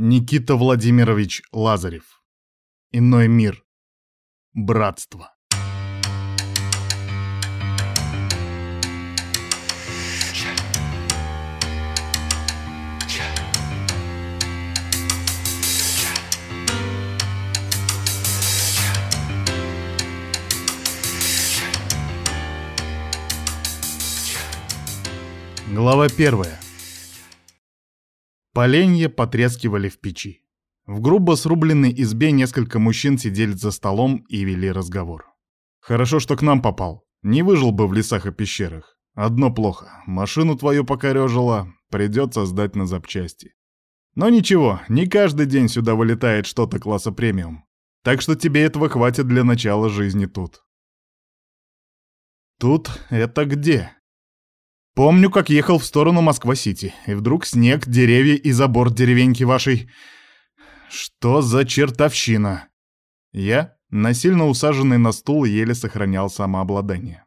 Никита Владимирович Лазарев. Иной мир. Братство. Глава первая. Поленья потрескивали в печи. В грубо срубленной избе несколько мужчин сидели за столом и вели разговор. «Хорошо, что к нам попал. Не выжил бы в лесах и пещерах. Одно плохо. Машину твою покорежило, придется сдать на запчасти. Но ничего, не каждый день сюда вылетает что-то класса премиум. Так что тебе этого хватит для начала жизни тут». «Тут это где?» Помню, как ехал в сторону Москва-Сити, и вдруг снег, деревья и забор деревеньки вашей. Что за чертовщина? Я, насильно усаженный на стул, еле сохранял самообладание.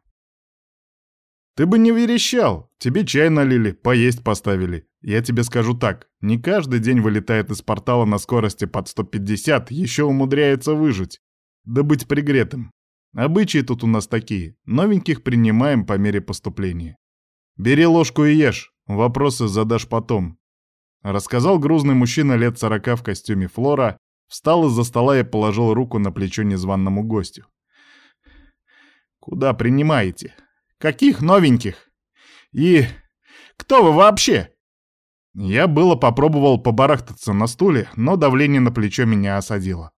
Ты бы не верещал. Тебе чай налили, поесть поставили. Я тебе скажу так, не каждый день вылетает из портала на скорости под 150, еще умудряется выжить. Да быть пригретым. Обычаи тут у нас такие, новеньких принимаем по мере поступления. «Бери ложку и ешь, вопросы задашь потом», — рассказал грузный мужчина лет сорока в костюме флора, встал из-за стола и положил руку на плечо незваному гостю. «Куда принимаете? Каких новеньких? И кто вы вообще?» Я было попробовал побарахтаться на стуле, но давление на плечо меня осадило.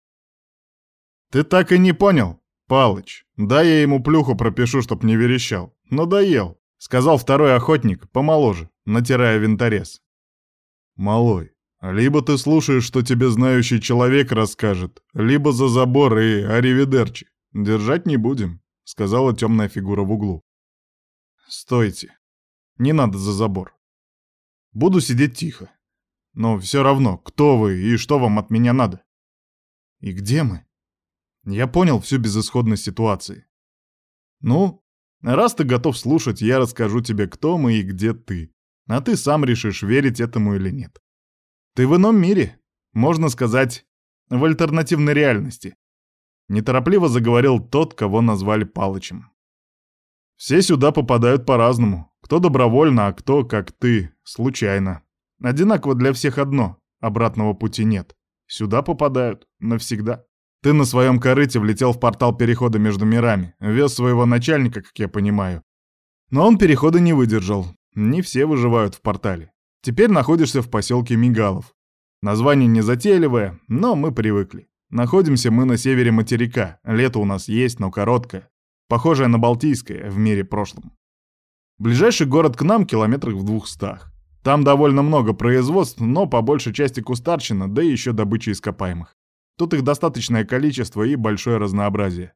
«Ты так и не понял, Палыч. Да я ему плюху пропишу, чтоб не верещал. Надоел. Сказал второй охотник, помоложе, натирая винторез. «Малой, либо ты слушаешь, что тебе знающий человек расскажет, либо за забор и аривидерчи. Держать не будем», — сказала темная фигура в углу. «Стойте. Не надо за забор. Буду сидеть тихо. Но все равно, кто вы и что вам от меня надо? И где мы?» Я понял всю безысходность ситуации. «Ну, Раз ты готов слушать, я расскажу тебе, кто мы и где ты. А ты сам решишь, верить этому или нет. Ты в ином мире, можно сказать, в альтернативной реальности. Неторопливо заговорил тот, кого назвали Палычем. Все сюда попадают по-разному. Кто добровольно, а кто, как ты, случайно. Одинаково для всех одно, обратного пути нет. Сюда попадают навсегда. Ты на своем корыте влетел в портал перехода между мирами, вез своего начальника, как я понимаю. Но он перехода не выдержал. Не все выживают в портале. Теперь находишься в поселке Мигалов. Название не затейливое, но мы привыкли. Находимся мы на севере материка. Лето у нас есть, но короткое. Похожее на Балтийское в мире прошлом. Ближайший город к нам километрах в двухстах. Там довольно много производств, но по большей части кустарщина, да и еще добыча ископаемых. Тут их достаточное количество и большое разнообразие.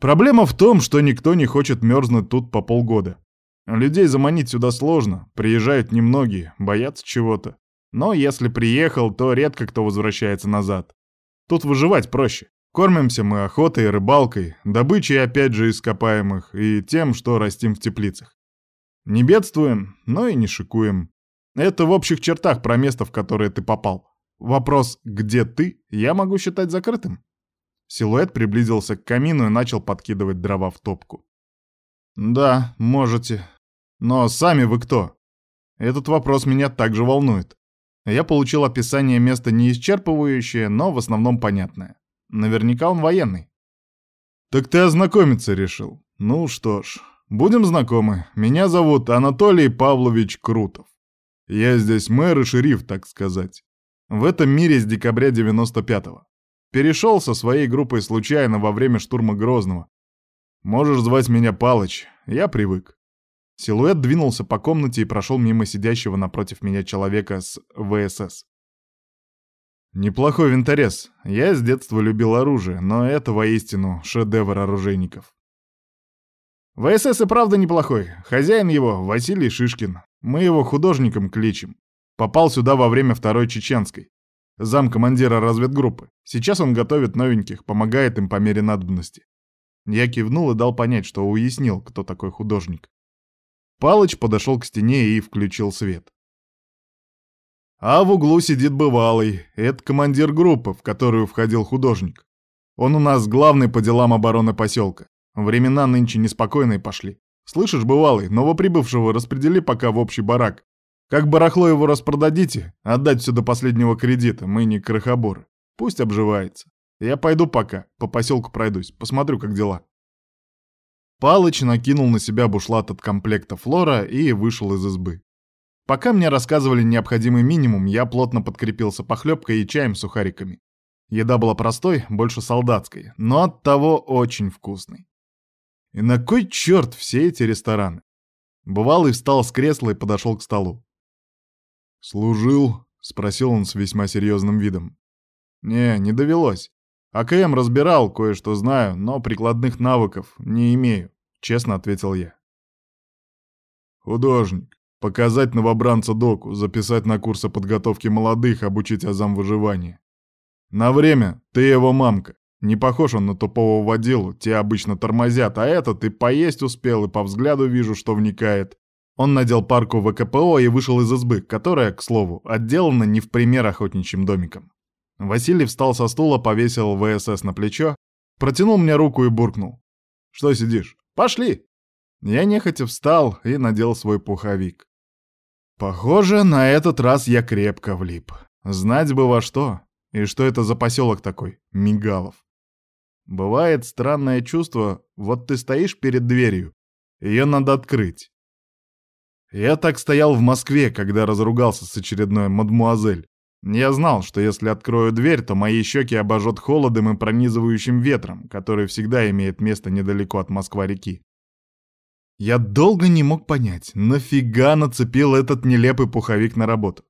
Проблема в том, что никто не хочет мерзнуть тут по полгода. Людей заманить сюда сложно, приезжают немногие, боятся чего-то. Но если приехал, то редко кто возвращается назад. Тут выживать проще. Кормимся мы охотой и рыбалкой, добычей опять же ископаемых и тем, что растим в теплицах. Не бедствуем, но и не шикуем. Это в общих чертах про место, в которое ты попал. Вопрос «где ты?» я могу считать закрытым. Силуэт приблизился к камину и начал подкидывать дрова в топку. «Да, можете. Но сами вы кто?» Этот вопрос меня также волнует. Я получил описание места не исчерпывающее, но в основном понятное. Наверняка он военный. «Так ты ознакомиться решил. Ну что ж, будем знакомы. Меня зовут Анатолий Павлович Крутов. Я здесь мэр и шериф, так сказать. В этом мире с декабря 95-го. Перешел со своей группой случайно во время штурма Грозного. Можешь звать меня Палыч, я привык. Силуэт двинулся по комнате и прошел мимо сидящего напротив меня человека с ВСС. Неплохой винторез. Я с детства любил оружие, но это воистину шедевр оружейников. ВСС и правда неплохой. Хозяин его — Василий Шишкин. Мы его художником кличем. Попал сюда во время Второй Чеченской. Зам командира разведгруппы. Сейчас он готовит новеньких, помогает им по мере надобности. Я кивнул и дал понять, что уяснил, кто такой художник. Палыч подошел к стене и включил свет. А в углу сидит бывалый. Это командир группы, в которую входил художник. Он у нас главный по делам обороны поселка. Времена нынче неспокойные пошли. Слышишь, бывалый, новоприбывшего распредели пока в общий барак. Как барахло его распродадите, отдать все до последнего кредита, мы не крохоборы. Пусть обживается. Я пойду пока, по поселку пройдусь, посмотрю, как дела. Палыч накинул на себя бушлат от комплекта флора и вышел из избы. Пока мне рассказывали необходимый минимум, я плотно подкрепился похлебкой и чаем с сухариками. Еда была простой, больше солдатской, но оттого очень вкусной. И на кой черт все эти рестораны? Бывалый встал с кресла и подошел к столу. «Служил?» — спросил он с весьма серьезным видом. «Не, не довелось. АКМ разбирал, кое-что знаю, но прикладных навыков не имею», — честно ответил я. «Художник. Показать новобранца доку, записать на курсы подготовки молодых, обучить азам выживания. На время ты его мамка. Не похож он на тупого водилу, те обычно тормозят, а этот и поесть успел, и по взгляду вижу, что вникает. Он надел парку ВКПО и вышел из избы, которая, к слову, отделана не в пример охотничьим домиком. Василий встал со стула, повесил ВСС на плечо, протянул мне руку и буркнул. «Что сидишь? Пошли!» Я нехотя встал и надел свой пуховик. Похоже, на этот раз я крепко влип. Знать бы во что. И что это за поселок такой? Мигалов. Бывает странное чувство, вот ты стоишь перед дверью, ее надо открыть. Я так стоял в Москве, когда разругался с очередной мадмуазель. Я знал, что если открою дверь, то мои щеки обожжет холодом и пронизывающим ветром, который всегда имеет место недалеко от Москва-реки. Я долго не мог понять, нафига нацепил этот нелепый пуховик на работу.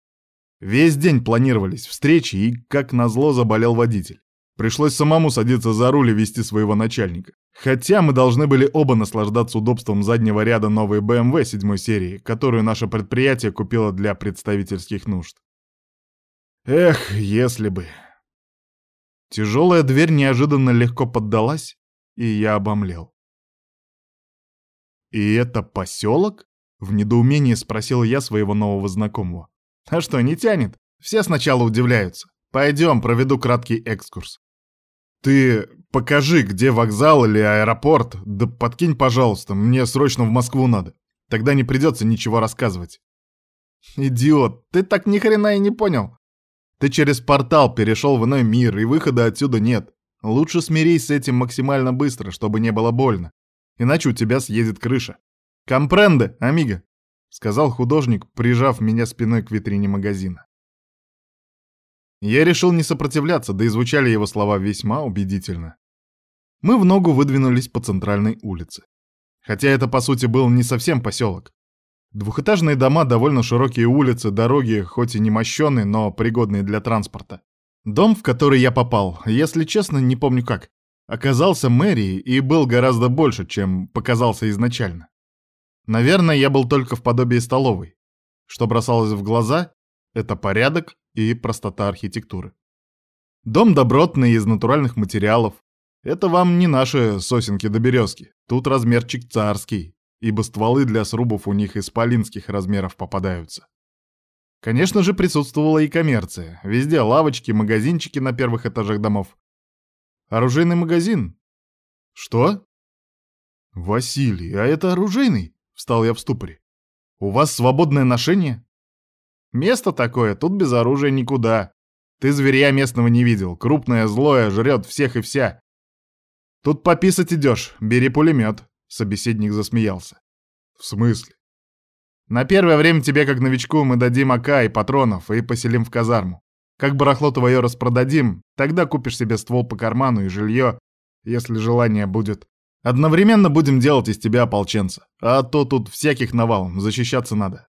Весь день планировались встречи, и, как назло, заболел водитель. Пришлось самому садиться за руль и вести своего начальника. Хотя мы должны были оба наслаждаться удобством заднего ряда новой BMW седьмой серии, которую наше предприятие купило для представительских нужд. Эх, если бы. Тяжелая дверь неожиданно легко поддалась, и я обомлел. «И это поселок?» — в недоумении спросил я своего нового знакомого. «А что, не тянет? Все сначала удивляются. Пойдем, проведу краткий экскурс». «Ты покажи, где вокзал или аэропорт, да подкинь, пожалуйста, мне срочно в Москву надо. Тогда не придется ничего рассказывать». «Идиот, ты так ни хрена и не понял. Ты через портал перешел в иной мир, и выхода отсюда нет. Лучше смирись с этим максимально быстро, чтобы не было больно иначе у тебя съедет крыша. «Компренде, амиго», — сказал художник, прижав меня спиной к витрине магазина. Я решил не сопротивляться, да и звучали его слова весьма убедительно. Мы в ногу выдвинулись по центральной улице. Хотя это, по сути, был не совсем поселок. Двухэтажные дома, довольно широкие улицы, дороги, хоть и не мощеные, но пригодные для транспорта. Дом, в который я попал, если честно, не помню как оказался мэрией и был гораздо больше, чем показался изначально. Наверное, я был только в подобии столовой. Что бросалось в глаза — это порядок и простота архитектуры. Дом добротный из натуральных материалов. Это вам не наши сосенки да березки. Тут размерчик царский, ибо стволы для срубов у них исполинских размеров попадаются. Конечно же, присутствовала и коммерция. Везде лавочки, магазинчики на первых этажах домов. Оружейный магазин. Что? Василий, а это оружейный? Встал я в ступоре. У вас свободное ношение? Место такое, тут без оружия никуда. Ты зверя местного не видел. Крупное, злое, жрет всех и вся. Тут пописать идешь, бери пулемет. Собеседник засмеялся. В смысле? На первое время тебе, как новичку, мы дадим АК и патронов и поселим в казарму. Как барахло твое распродадим, тогда купишь себе ствол по карману и жилье, если желание будет. Одновременно будем делать из тебя ополченца. А то тут всяких навалом, защищаться надо.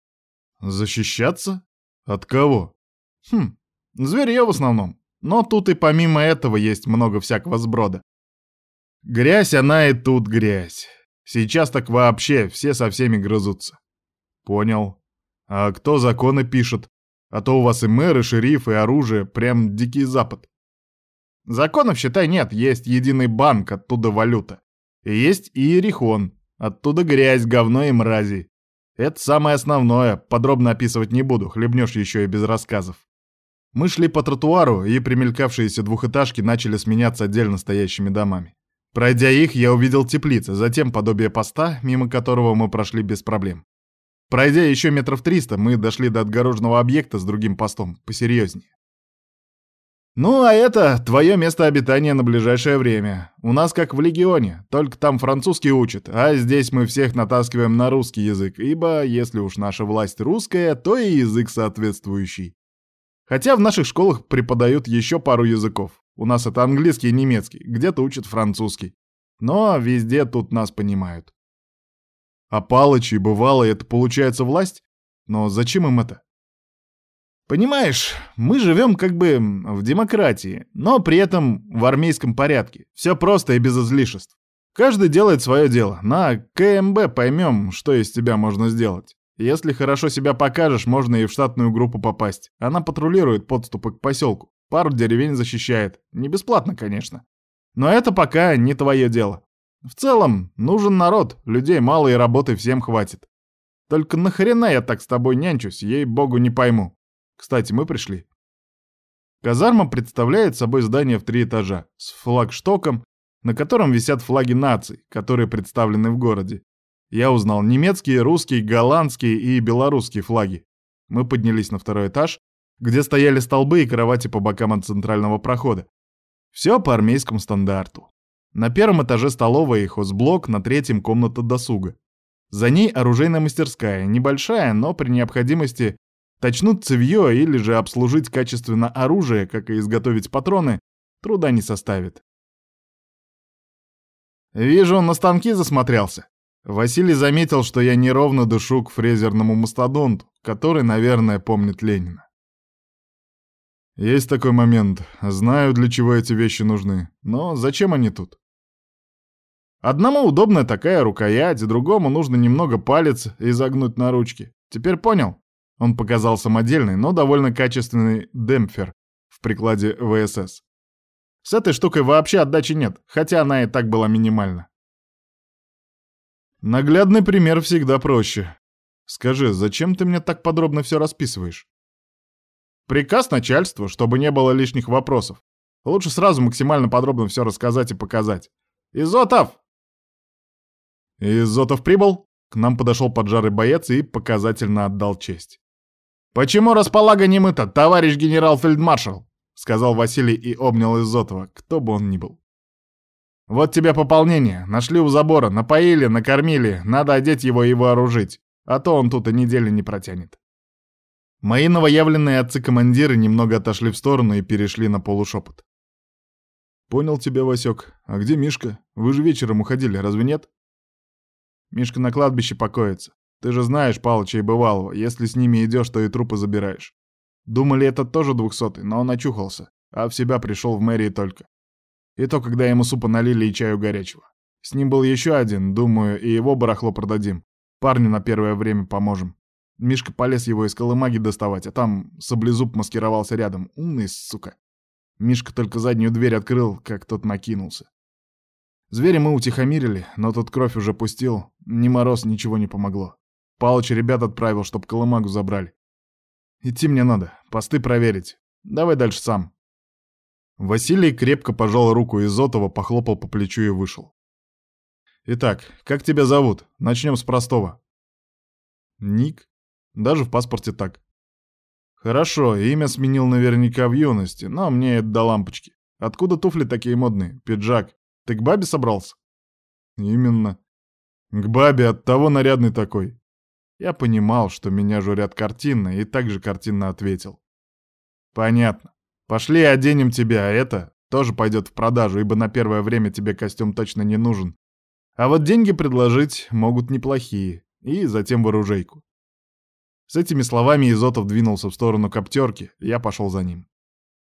Защищаться? От кого? Хм, зверье в основном. Но тут и помимо этого есть много всякого сброда. Грязь она и тут грязь. Сейчас так вообще все со всеми грызутся. Понял. А кто законы пишет? А то у вас и мэр, и шериф, и оружие, прям дикий запад. Законов, считай, нет, есть единый банк, оттуда валюта. И есть и Иерихон, оттуда грязь, говно и мрази. Это самое основное, подробно описывать не буду, хлебнешь еще и без рассказов. Мы шли по тротуару, и примелькавшиеся двухэтажки начали сменяться отдельно стоящими домами. Пройдя их, я увидел теплицы, затем подобие поста, мимо которого мы прошли без проблем. Пройдя еще метров триста, мы дошли до отгороженного объекта с другим постом, посерьезнее. «Ну, а это твое место обитания на ближайшее время. У нас как в Легионе, только там французский учат, а здесь мы всех натаскиваем на русский язык, ибо если уж наша власть русская, то и язык соответствующий. Хотя в наших школах преподают еще пару языков. У нас это английский и немецкий, где-то учат французский. Но везде тут нас понимают. А Палычи бывало это получается власть? Но зачем им это? Понимаешь, мы живем как бы в демократии, но при этом в армейском порядке. Все просто и без излишеств. Каждый делает свое дело. На КМБ поймем, что из тебя можно сделать. Если хорошо себя покажешь, можно и в штатную группу попасть. Она патрулирует подступы к поселку. Пару деревень защищает. Не бесплатно, конечно. Но это пока не твое дело. В целом, нужен народ, людей мало и работы всем хватит. Только нахрена я так с тобой нянчусь, ей-богу, не пойму. Кстати, мы пришли. Казарма представляет собой здание в три этажа, с флагштоком, на котором висят флаги наций, которые представлены в городе. Я узнал немецкие, русские, голландские и белорусские флаги. Мы поднялись на второй этаж, где стояли столбы и кровати по бокам от центрального прохода. Все по армейскому стандарту. На первом этаже столовая и хозблок, на третьем комната досуга. За ней оружейная мастерская, небольшая, но при необходимости Точнуть цевьё или же обслужить качественно оружие, как и изготовить патроны, труда не составит. Вижу, он на станки засмотрелся. Василий заметил, что я неровно дышу к фрезерному мастодонту, который, наверное, помнит Ленина. Есть такой момент. Знаю, для чего эти вещи нужны. Но зачем они тут? Одному удобная такая рукоять, другому нужно немного палец изогнуть на ручке. Теперь понял? Он показал самодельный, но довольно качественный демпфер в прикладе ВСС. С этой штукой вообще отдачи нет, хотя она и так была минимальна. Наглядный пример всегда проще. Скажи, зачем ты мне так подробно все расписываешь? Приказ начальству, чтобы не было лишних вопросов. Лучше сразу максимально подробно все рассказать и показать. Изотов! Изотов прибыл? К нам подошел поджарый боец и показательно отдал честь. «Почему располага не мыта, товарищ генерал-фельдмаршал?» — сказал Василий и обнял Изотова, кто бы он ни был. «Вот тебе пополнение. Нашли у забора, напоили, накормили. Надо одеть его и вооружить, а то он тут и недели не протянет». Мои новоявленные отцы-командиры немного отошли в сторону и перешли на полушепот. «Понял тебя, Васек. А где Мишка? Вы же вечером уходили, разве нет?» «Мишка на кладбище покоится. Ты же знаешь Палыча и Бывалого, если с ними идешь, то и трупы забираешь. Думали, этот тоже двухсотый, но он очухался, а в себя пришел в мэрии только. И то, когда ему супа налили и чаю горячего. С ним был еще один, думаю, и его барахло продадим. Парню на первое время поможем. Мишка полез его из колымаги доставать, а там саблезуб маскировался рядом. Умный, сука. Мишка только заднюю дверь открыл, как тот накинулся. Зверя мы утихомирили, но тот кровь уже пустил, ни мороз, ничего не помогло. Палыч ребят отправил, чтоб колымагу забрали. Идти мне надо, посты проверить. Давай дальше сам. Василий крепко пожал руку Изотова, похлопал по плечу и вышел. Итак, как тебя зовут? Начнем с простого. Ник. Даже в паспорте так. Хорошо, имя сменил наверняка в юности, но мне это до лампочки. Откуда туфли такие модные? Пиджак. Ты к бабе собрался? Именно. К бабе, от того нарядный такой. Я понимал, что меня журят картинно, и также картинно ответил. «Понятно. Пошли оденем тебя, а это тоже пойдет в продажу, ибо на первое время тебе костюм точно не нужен. А вот деньги предложить могут неплохие, и затем в оружейку». С этими словами Изотов двинулся в сторону коптерки, я пошел за ним.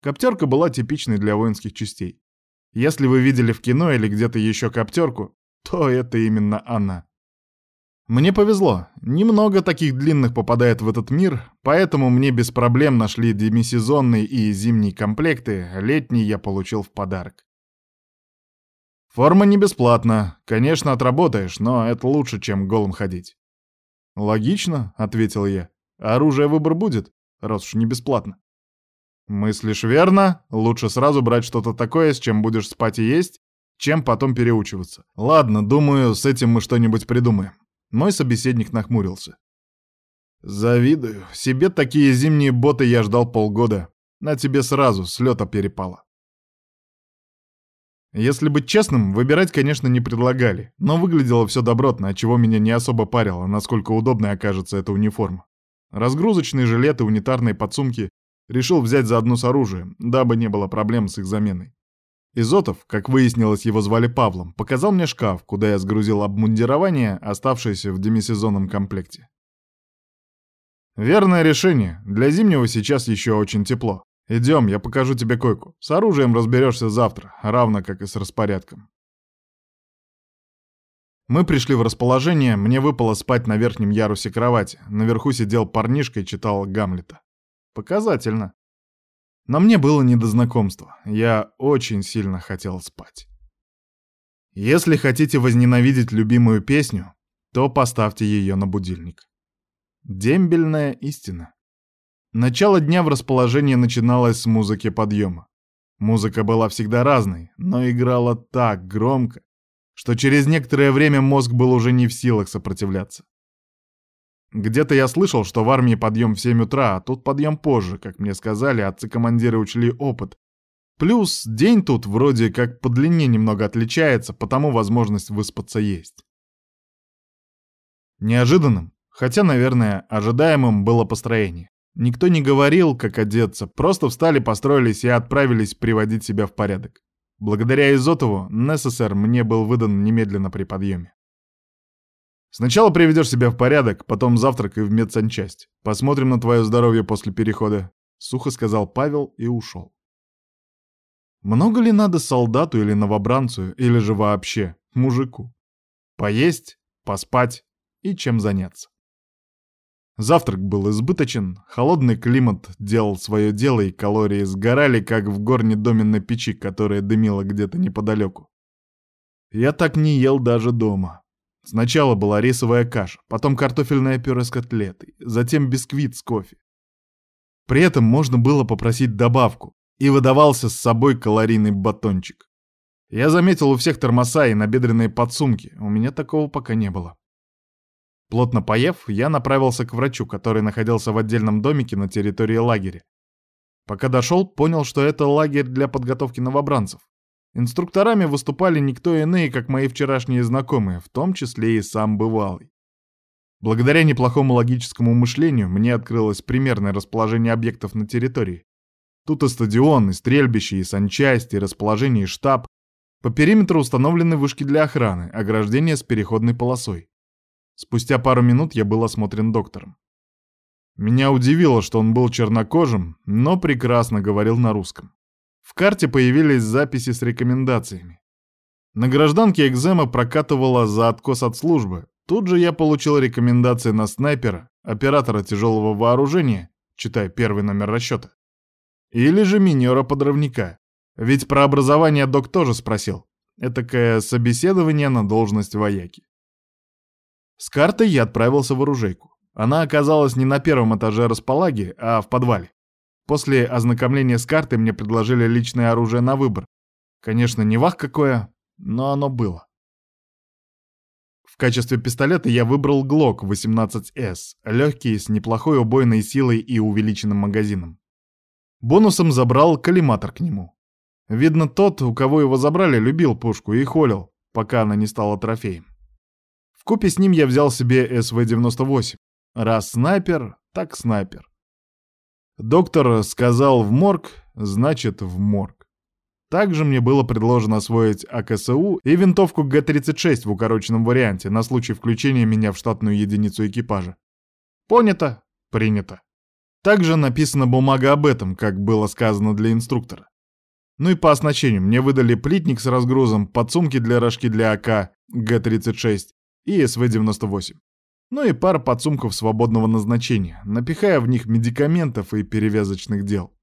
Коптерка была типичной для воинских частей. Если вы видели в кино или где-то еще коптерку, то это именно она. Мне повезло. Немного таких длинных попадает в этот мир, поэтому мне без проблем нашли демисезонные и зимние комплекты, летний я получил в подарок. Форма не бесплатна. Конечно, отработаешь, но это лучше, чем голым ходить. «Логично», — ответил я. «Оружие выбор будет, раз уж не бесплатно». «Мыслишь верно. Лучше сразу брать что-то такое, с чем будешь спать и есть, чем потом переучиваться. Ладно, думаю, с этим мы что-нибудь придумаем». Мой собеседник нахмурился. «Завидую. Себе такие зимние боты я ждал полгода. На тебе сразу с лета перепало». Если быть честным, выбирать, конечно, не предлагали, но выглядело все добротно, отчего меня не особо парило, насколько удобной окажется эта униформа. Разгрузочные жилеты, унитарные подсумки решил взять заодно с оружием, дабы не было проблем с их заменой. Изотов, как выяснилось, его звали Павлом, показал мне шкаф, куда я сгрузил обмундирование, оставшееся в демисезонном комплекте. Верное решение. Для зимнего сейчас еще очень тепло. Идем, я покажу тебе койку. С оружием разберешься завтра, равно как и с распорядком. Мы пришли в расположение, мне выпало спать на верхнем ярусе кровати. Наверху сидел парнишка и читал Гамлета. Показательно. Но мне было не до знакомства. Я очень сильно хотел спать. Если хотите возненавидеть любимую песню, то поставьте ее на будильник. Дембельная истина. Начало дня в расположении начиналось с музыки подъема. Музыка была всегда разной, но играла так громко, что через некоторое время мозг был уже не в силах сопротивляться. Где-то я слышал, что в армии подъем в 7 утра, а тут подъем позже, как мне сказали, отцы-командиры учли опыт. Плюс день тут вроде как по длине немного отличается, потому возможность выспаться есть. Неожиданным, хотя, наверное, ожидаемым было построение. Никто не говорил, как одеться, просто встали, построились и отправились приводить себя в порядок. Благодаря Изотову НССР мне был выдан немедленно при подъеме. Сначала приведешь себя в порядок, потом завтрак и в медсанчасть. Посмотрим на твое здоровье после перехода», — сухо сказал Павел и ушел. Много ли надо солдату или новобранцу, или же вообще мужику? Поесть, поспать и чем заняться. Завтрак был избыточен, холодный климат делал свое дело, и калории сгорали, как в горне доменной печи, которая дымила где-то неподалеку. Я так не ел даже дома. Сначала была рисовая каша, потом картофельное пюре с котлетой, затем бисквит с кофе. При этом можно было попросить добавку, и выдавался с собой калорийный батончик. Я заметил у всех термоса и набедренные подсумки, у меня такого пока не было. Плотно поев, я направился к врачу, который находился в отдельном домике на территории лагеря. Пока дошел, понял, что это лагерь для подготовки новобранцев. Инструкторами выступали никто иные, как мои вчерашние знакомые, в том числе и сам бывалый. Благодаря неплохому логическому мышлению мне открылось примерное расположение объектов на территории. Тут и стадион, и стрельбище, и санчасть, и расположение, и штаб. По периметру установлены вышки для охраны, ограждение с переходной полосой. Спустя пару минут я был осмотрен доктором. Меня удивило, что он был чернокожим, но прекрасно говорил на русском. В карте появились записи с рекомендациями. На гражданке экзема прокатывала за откос от службы. Тут же я получил рекомендации на снайпера, оператора тяжелого вооружения, читай первый номер расчета, или же минера-подрывника. Ведь про образование док тоже спросил. Этакое собеседование на должность вояки. С картой я отправился в оружейку. Она оказалась не на первом этаже располаги, а в подвале. После ознакомления с картой мне предложили личное оружие на выбор. Конечно, не вах какое, но оно было. В качестве пистолета я выбрал Glock 18S, легкий, с неплохой убойной силой и увеличенным магазином. Бонусом забрал коллиматор к нему. Видно, тот, у кого его забрали, любил пушку и холил, пока она не стала трофеем. Купе с ним я взял себе СВ-98. Раз снайпер, так снайпер. Доктор сказал в морг, значит в морг. Также мне было предложено освоить АКСУ и винтовку Г-36 в укороченном варианте на случай включения меня в штатную единицу экипажа. Понято, принято. Также написана бумага об этом, как было сказано для инструктора. Ну и по оснащению мне выдали плитник с разгрузом, подсумки для рожки для АК Г-36 и СВ-98. Ну и пара подсумков свободного назначения, напихая в них медикаментов и перевязочных дел.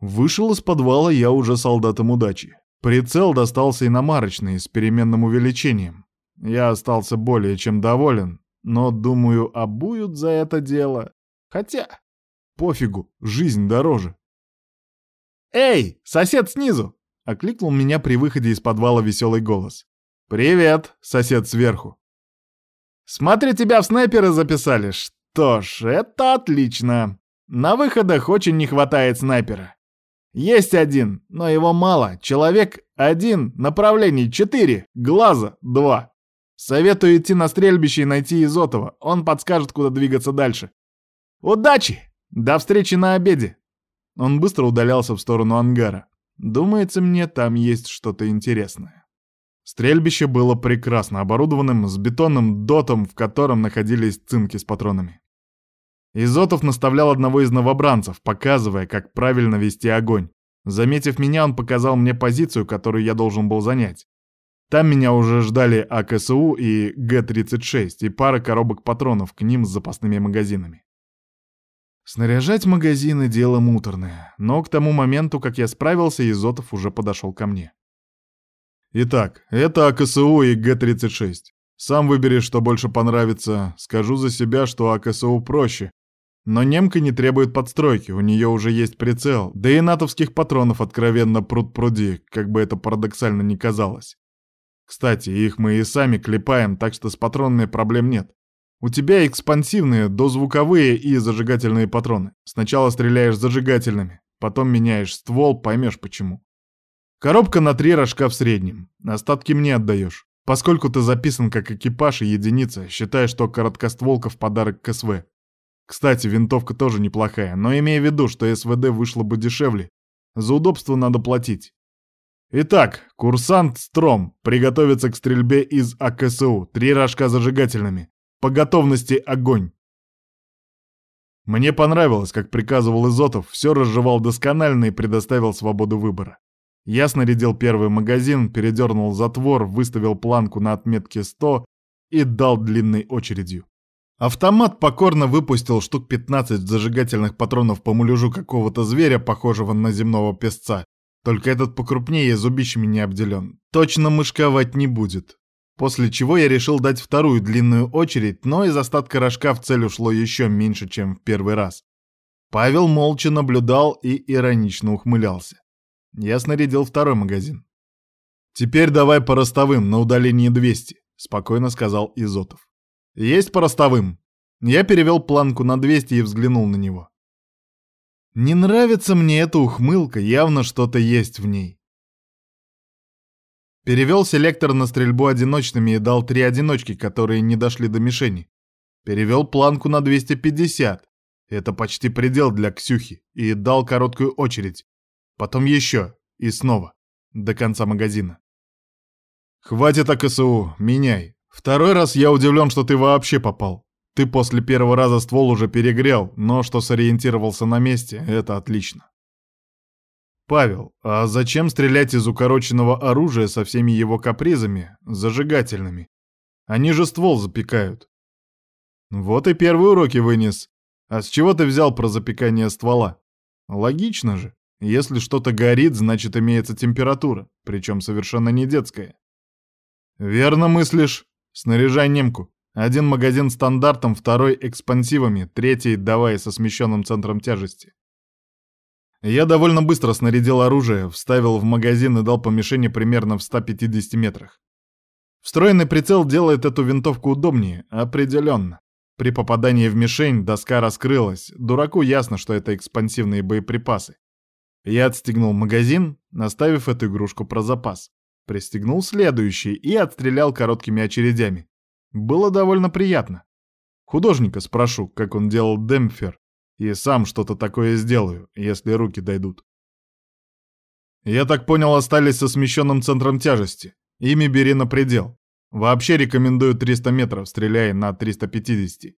Вышел из подвала я уже солдатом удачи. Прицел достался иномарочный, с переменным увеличением. Я остался более чем доволен, но, думаю, обуют за это дело. Хотя, пофигу, жизнь дороже. «Эй, сосед снизу!» — окликнул меня при выходе из подвала веселый голос. «Привет, сосед сверху!» «Смотрю, тебя в снайперы записали. Что ж, это отлично. На выходах очень не хватает снайпера. Есть один, но его мало. Человек один, направлений четыре, глаза два. Советую идти на стрельбище и найти Изотова. Он подскажет, куда двигаться дальше. Удачи! До встречи на обеде!» Он быстро удалялся в сторону ангара. Думается мне, там есть что-то интересное. Стрельбище было прекрасно оборудованным, с бетонным дотом, в котором находились цинки с патронами. Изотов наставлял одного из новобранцев, показывая, как правильно вести огонь. Заметив меня, он показал мне позицию, которую я должен был занять. Там меня уже ждали АКСУ и Г-36 и пара коробок патронов к ним с запасными магазинами. Снаряжать магазины — дело муторное, но к тому моменту, как я справился, Изотов уже подошел ко мне. Итак, это АКСУ и Г-36. Сам выбери, что больше понравится. Скажу за себя, что АКСУ проще. Но немка не требует подстройки, у нее уже есть прицел, да и натовских патронов откровенно пруд-пруди, как бы это парадоксально ни казалось. Кстати, их мы и сами клепаем, так что с патронной проблем нет. У тебя экспансивные, дозвуковые и зажигательные патроны. Сначала стреляешь зажигательными, потом меняешь ствол, поймешь почему. Коробка на три рожка в среднем. Остатки мне отдаешь. Поскольку ты записан как экипаж и единица, считай, что короткостволка в подарок к СВ. Кстати, винтовка тоже неплохая, но имея в виду, что СВД вышло бы дешевле. За удобство надо платить. Итак, курсант Стром приготовиться к стрельбе из АКСУ. Три рожка зажигательными. По готовности огонь. Мне понравилось, как приказывал Изотов, все разжевал досконально и предоставил свободу выбора. Я снарядил первый магазин, передернул затвор, выставил планку на отметке 100 и дал длинной очередью. Автомат покорно выпустил штук 15 зажигательных патронов по муляжу какого-то зверя, похожего на земного песца. Только этот покрупнее зубищами не обделен. Точно мышковать не будет. После чего я решил дать вторую длинную очередь, но из остатка рожка в цель ушло еще меньше, чем в первый раз. Павел молча наблюдал и иронично ухмылялся. Я снарядил второй магазин. «Теперь давай по ростовым, на удалении 200», — спокойно сказал Изотов. «Есть по ростовым». Я перевел планку на 200 и взглянул на него. Не нравится мне эта ухмылка, явно что-то есть в ней. Перевел селектор на стрельбу одиночными и дал три одиночки, которые не дошли до мишени. Перевел планку на 250. Это почти предел для Ксюхи. И дал короткую очередь. Потом еще. И снова. До конца магазина. Хватит АКСУ, меняй. Второй раз я удивлен, что ты вообще попал. Ты после первого раза ствол уже перегрел, но что сориентировался на месте, это отлично. «Павел, а зачем стрелять из укороченного оружия со всеми его капризами, зажигательными? Они же ствол запекают». «Вот и первые уроки вынес. А с чего ты взял про запекание ствола?» «Логично же. Если что-то горит, значит имеется температура, причем совершенно не детская». «Верно мыслишь. Снаряжай немку. Один магазин стандартом, второй экспансивами, третий давай со смещенным центром тяжести. Я довольно быстро снарядил оружие, вставил в магазин и дал по мишени примерно в 150 метрах. Встроенный прицел делает эту винтовку удобнее, определенно. При попадании в мишень доска раскрылась, дураку ясно, что это экспансивные боеприпасы. Я отстегнул магазин, наставив эту игрушку про запас. Пристегнул следующий и отстрелял короткими очередями. Было довольно приятно. Художника спрошу, как он делал демпфер, и сам что-то такое сделаю, если руки дойдут. Я так понял, остались со смещенным центром тяжести. Ими бери на предел. Вообще рекомендую 300 метров, стреляя на 350.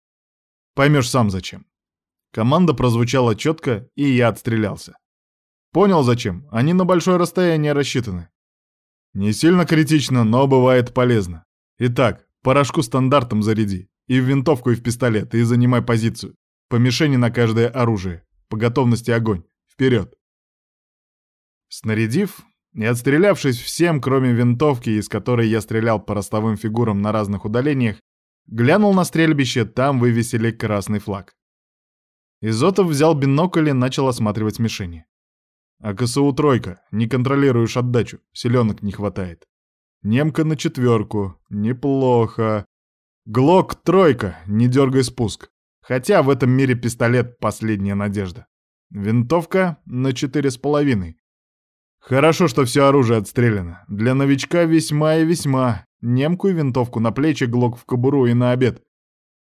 Поймешь сам зачем. Команда прозвучала четко, и я отстрелялся. Понял зачем, они на большое расстояние рассчитаны. Не сильно критично, но бывает полезно. Итак, порошку стандартом заряди. И в винтовку, и в пистолет, и занимай позицию. По мишени на каждое оружие. По готовности огонь. Вперед. Снарядив и отстрелявшись всем, кроме винтовки, из которой я стрелял по ростовым фигурам на разных удалениях, Глянул на стрельбище, там вывесили красный флаг. Изотов взял бинокль и начал осматривать мишени. А КСУ тройка, не контролируешь отдачу, селенок не хватает. Немка на четверку, неплохо. Глок тройка, не дергай спуск. Хотя в этом мире пистолет — последняя надежда. Винтовка на четыре с половиной. Хорошо, что все оружие отстреляно. Для новичка весьма и весьма. Немку и винтовку на плечи, глок в кобуру и на обед.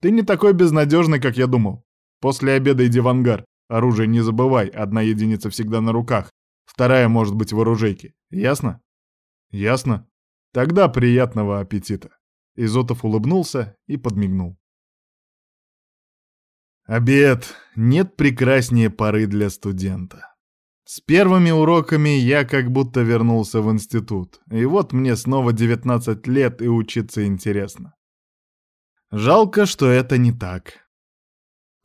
Ты не такой безнадежный, как я думал. После обеда иди в ангар. Оружие не забывай, одна единица всегда на руках. Вторая может быть в оружейке. Ясно? Ясно. Тогда приятного аппетита. Изотов улыбнулся и подмигнул. Обед. Нет прекраснее поры для студента. С первыми уроками я как будто вернулся в институт, и вот мне снова 19 лет и учиться интересно. Жалко, что это не так.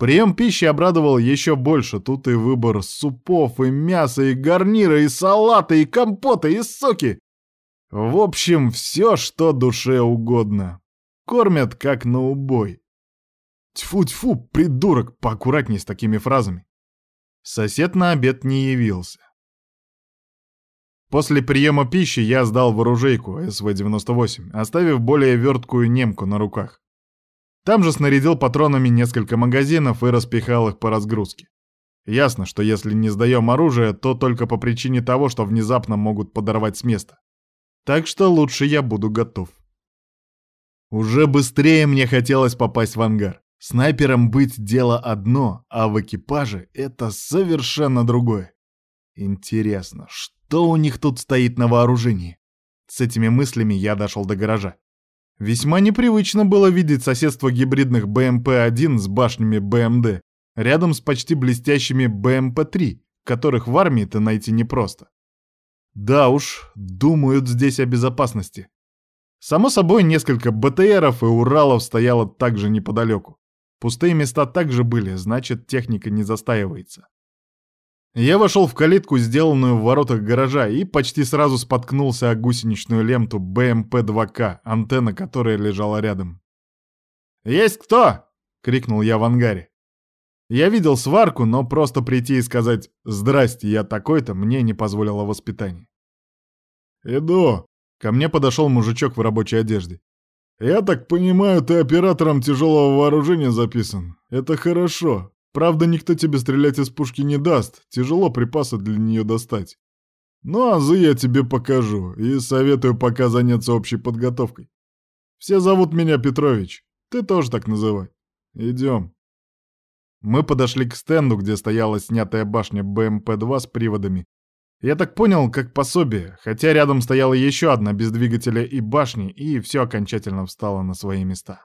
Прием пищи обрадовал еще больше, тут и выбор супов, и мяса, и гарнира, и салата, и компота, и соки. В общем, все, что душе угодно. Кормят как на убой. Тьфу-тьфу, придурок, поаккуратней с такими фразами. Сосед на обед не явился. После приема пищи я сдал в оружейку СВ-98, оставив более верткую немку на руках. Там же снарядил патронами несколько магазинов и распихал их по разгрузке. Ясно, что если не сдаем оружие, то только по причине того, что внезапно могут подорвать с места. Так что лучше я буду готов. Уже быстрее мне хотелось попасть в ангар. Снайпером быть дело одно, а в экипаже это совершенно другое. Интересно, что у них тут стоит на вооружении? С этими мыслями я дошел до гаража. Весьма непривычно было видеть соседство гибридных БМП-1 с башнями БМД рядом с почти блестящими БМП-3, которых в армии-то найти непросто. Да уж, думают здесь о безопасности. Само собой, несколько БТРов и Уралов стояло также неподалеку. Пустые места также были, значит, техника не застаивается. Я вошел в калитку, сделанную в воротах гаража, и почти сразу споткнулся о гусеничную ленту БМП-2К, антенна которой лежала рядом. «Есть кто?» — крикнул я в ангаре. Я видел сварку, но просто прийти и сказать «Здрасте, я такой-то» мне не позволило воспитание. «Иду!» — ко мне подошел мужичок в рабочей одежде. «Я так понимаю, ты оператором тяжелого вооружения записан. Это хорошо. Правда, никто тебе стрелять из пушки не даст. Тяжело припасы для нее достать. Ну, азы я тебе покажу. И советую пока заняться общей подготовкой. Все зовут меня Петрович. Ты тоже так называй. Идем». Мы подошли к стенду, где стояла снятая башня БМП-2 с приводами, я так понял, как пособие, хотя рядом стояла еще одна без двигателя и башни, и все окончательно встало на свои места.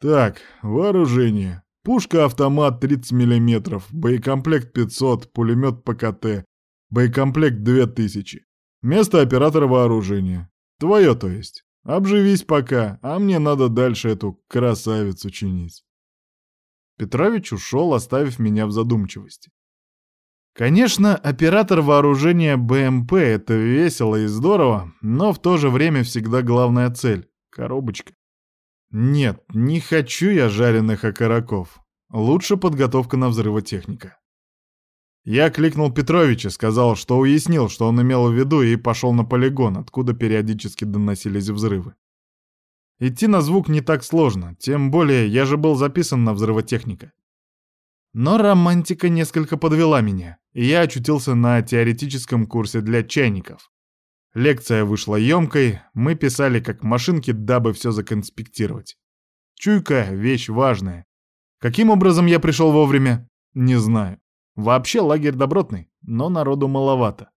Так, вооружение. Пушка-автомат 30 мм, боекомплект 500, пулемет ПКТ, боекомплект 2000. Место оператора вооружения. Твое, то есть. Обживись пока, а мне надо дальше эту красавицу чинить. Петрович ушел, оставив меня в задумчивости. Конечно, оператор вооружения БМП — это весело и здорово, но в то же время всегда главная цель — коробочка. Нет, не хочу я жареных окороков. Лучше подготовка на взрывотехника. Я кликнул Петровича, сказал, что уяснил, что он имел в виду, и пошел на полигон, откуда периодически доносились взрывы. Идти на звук не так сложно, тем более я же был записан на взрывотехника. Но романтика несколько подвела меня, и я очутился на теоретическом курсе для чайников. Лекция вышла емкой, мы писали как машинки, дабы все законспектировать. Чуйка — вещь важная. Каким образом я пришел вовремя? Не знаю. Вообще лагерь добротный, но народу маловато.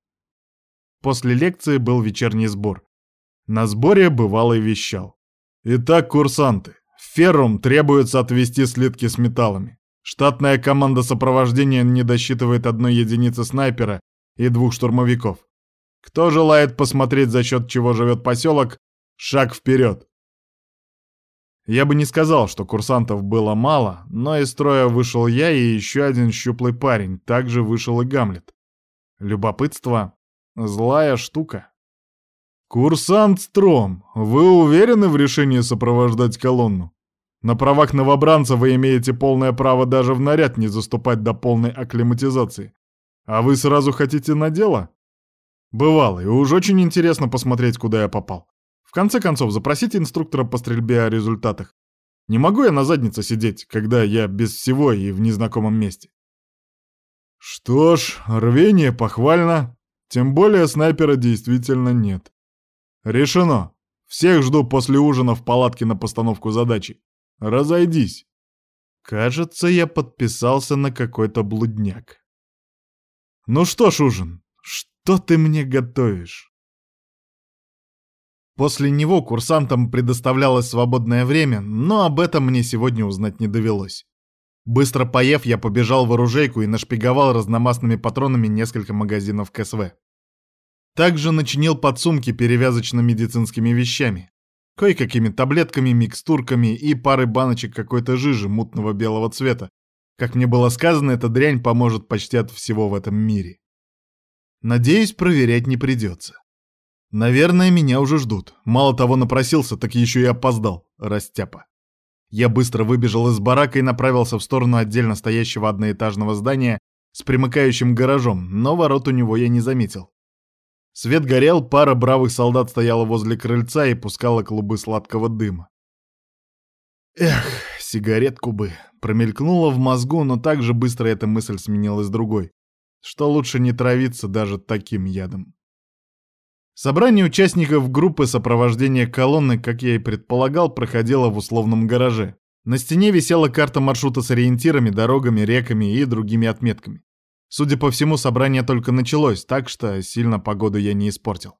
После лекции был вечерний сбор. На сборе бывало и вещал. Итак, курсанты, в феррум требуется отвести слитки с металлами. Штатная команда сопровождения не досчитывает одной единицы снайпера и двух штурмовиков. Кто желает посмотреть, за счет чего живет поселок, шаг вперед. Я бы не сказал, что курсантов было мало, но из строя вышел я и еще один щуплый парень, также вышел и Гамлет. Любопытство — злая штука. «Курсант Стром, вы уверены в решении сопровождать колонну?» На правах новобранца вы имеете полное право даже в наряд не заступать до полной акклиматизации. А вы сразу хотите на дело? Бывало, и уж очень интересно посмотреть, куда я попал. В конце концов, запросите инструктора по стрельбе о результатах. Не могу я на заднице сидеть, когда я без всего и в незнакомом месте. Что ж, рвение похвально. Тем более снайпера действительно нет. Решено. Всех жду после ужина в палатке на постановку задачи. Разойдись. Кажется, я подписался на какой-то блудняк. Ну что ж, ужин, что ты мне готовишь? После него курсантам предоставлялось свободное время, но об этом мне сегодня узнать не довелось. Быстро поев, я побежал в оружейку и нашпиговал разномастными патронами несколько магазинов КСВ. Также начинил подсумки перевязочно-медицинскими вещами. Кое-какими таблетками, микстурками и парой баночек какой-то жижи мутного белого цвета. Как мне было сказано, эта дрянь поможет почти от всего в этом мире. Надеюсь, проверять не придется. Наверное, меня уже ждут. Мало того напросился, так еще и опоздал. Растяпа. Я быстро выбежал из барака и направился в сторону отдельно стоящего одноэтажного здания с примыкающим гаражом, но ворот у него я не заметил. Свет горел, пара бравых солдат стояла возле крыльца и пускала клубы сладкого дыма. Эх, сигаретку бы. Промелькнула в мозгу, но так же быстро эта мысль сменилась другой. Что лучше не травиться даже таким ядом. Собрание участников группы сопровождения колонны, как я и предполагал, проходило в условном гараже. На стене висела карта маршрута с ориентирами, дорогами, реками и другими отметками. Судя по всему, собрание только началось, так что сильно погоду я не испортил.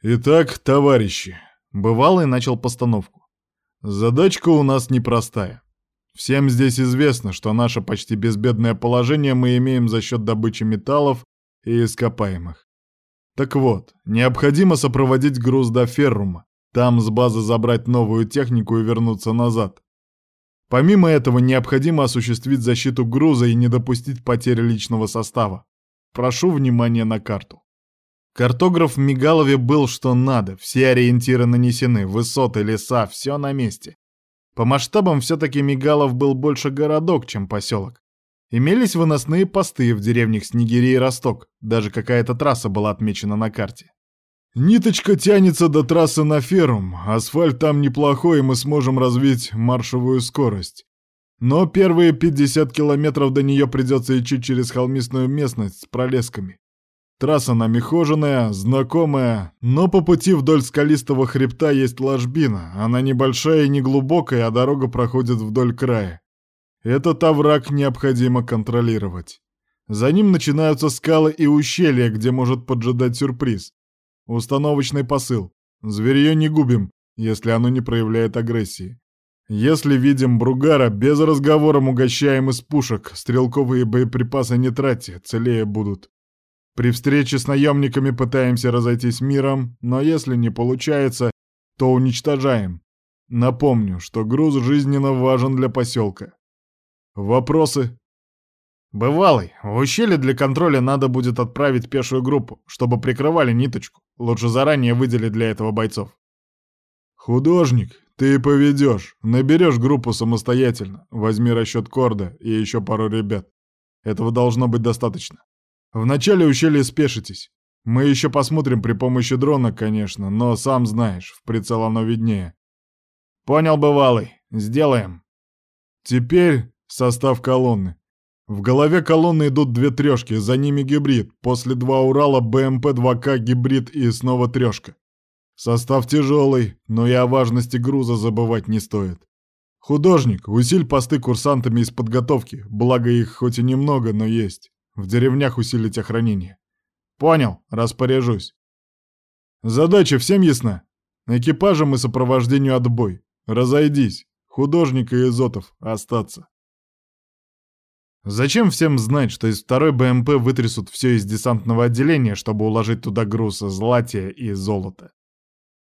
«Итак, товарищи», — бывалый начал постановку. «Задачка у нас непростая. Всем здесь известно, что наше почти безбедное положение мы имеем за счет добычи металлов и ископаемых. Так вот, необходимо сопроводить груз до Феррума, там с базы забрать новую технику и вернуться назад. Помимо этого, необходимо осуществить защиту груза и не допустить потери личного состава. Прошу внимания на карту. Картограф в Мигалове был что надо, все ориентиры нанесены, высоты, леса, все на месте. По масштабам все-таки Мигалов был больше городок, чем поселок. Имелись выносные посты в деревнях Снегири и Росток, даже какая-то трасса была отмечена на карте. Ниточка тянется до трассы на ферум, асфальт там неплохой, и мы сможем развить маршевую скорость. Но первые 50 километров до нее придется идти через холмистую местность с пролесками. Трасса намехоженная, знакомая, но по пути вдоль скалистого хребта есть ложбина. Она небольшая и неглубокая, а дорога проходит вдоль края. Этот овраг необходимо контролировать. За ним начинаются скалы и ущелья, где может поджидать сюрприз. Установочный посыл. Зверье не губим, если оно не проявляет агрессии. Если видим Бругара, без разговора угощаем из пушек, стрелковые боеприпасы не тратьте, целее будут. При встрече с наемниками пытаемся разойтись миром, но если не получается, то уничтожаем. Напомню, что груз жизненно важен для поселка. Вопросы? Бывалый, в ущелье для контроля надо будет отправить пешую группу, чтобы прикрывали ниточку. Лучше заранее выделить для этого бойцов. Художник, ты поведешь, наберешь группу самостоятельно. Возьми расчет Корда и еще пару ребят. Этого должно быть достаточно. В начале ущелья спешитесь. Мы еще посмотрим при помощи дрона, конечно, но сам знаешь, в прицел оно виднее. Понял, бывалый. Сделаем. Теперь Состав колонны. В голове колонны идут две трешки, за ними гибрид, после два Урала, БМП-2К, гибрид и снова трешка. Состав тяжелый, но и о важности груза забывать не стоит. Художник, усиль посты курсантами из подготовки, благо их хоть и немного, но есть. В деревнях усилить охранение. Понял, распоряжусь. Задача всем ясна? Экипажам и сопровождению отбой. Разойдись. Художник и Изотов остаться. Зачем всем знать, что из второй БМП вытрясут все из десантного отделения, чтобы уложить туда груз златия и золота?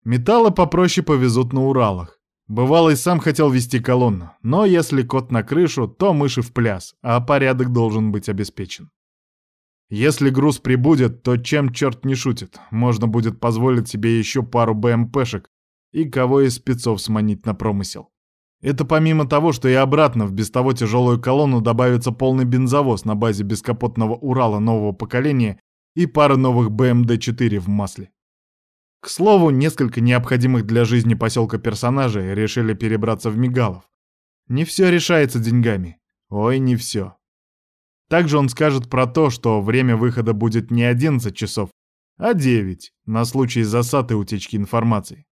Металлы попроще повезут на Уралах. Бывалый сам хотел вести колонну, но если кот на крышу, то мыши в пляс, а порядок должен быть обеспечен. Если груз прибудет, то чем черт не шутит, можно будет позволить себе еще пару БМПшек и кого из спецов сманить на промысел. Это помимо того, что и обратно в без того тяжелую колонну добавится полный бензовоз на базе бескапотного Урала нового поколения и пара новых БМД-4 в масле. К слову, несколько необходимых для жизни поселка персонажей решили перебраться в Мигалов. Не все решается деньгами. Ой, не все. Также он скажет про то, что время выхода будет не 11 часов, а 9, на случай засад и утечки информации.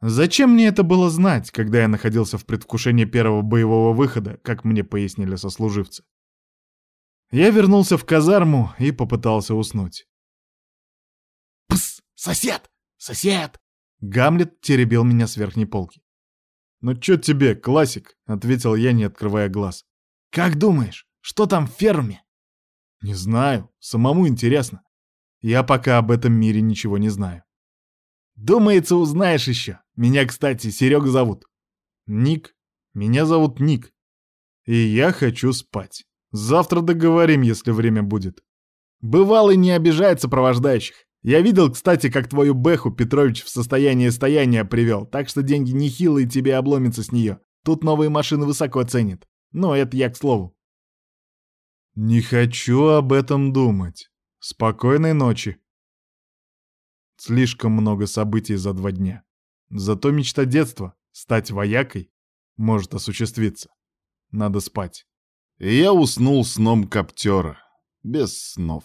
Зачем мне это было знать, когда я находился в предвкушении первого боевого выхода, как мне пояснили сослуживцы? Я вернулся в казарму и попытался уснуть. «Пс! Сосед! Сосед!» Гамлет теребил меня с верхней полки. «Ну чё тебе, классик?» — ответил я, не открывая глаз. «Как думаешь, что там в ферме?» «Не знаю. Самому интересно. Я пока об этом мире ничего не знаю». «Думается, узнаешь еще. Меня, кстати, Серег зовут». «Ник. Меня зовут Ник. И я хочу спать. Завтра договорим, если время будет». «Бывалый не обижает сопровождающих. Я видел, кстати, как твою Бэху Петрович в состояние стояния привел, так что деньги нехилые тебе обломятся с нее. Тут новые машины высоко ценят. Но это я к слову». «Не хочу об этом думать. Спокойной ночи». Слишком много событий за два дня. Зато мечта детства — стать воякой — может осуществиться. Надо спать. И я уснул сном коптера, без снов.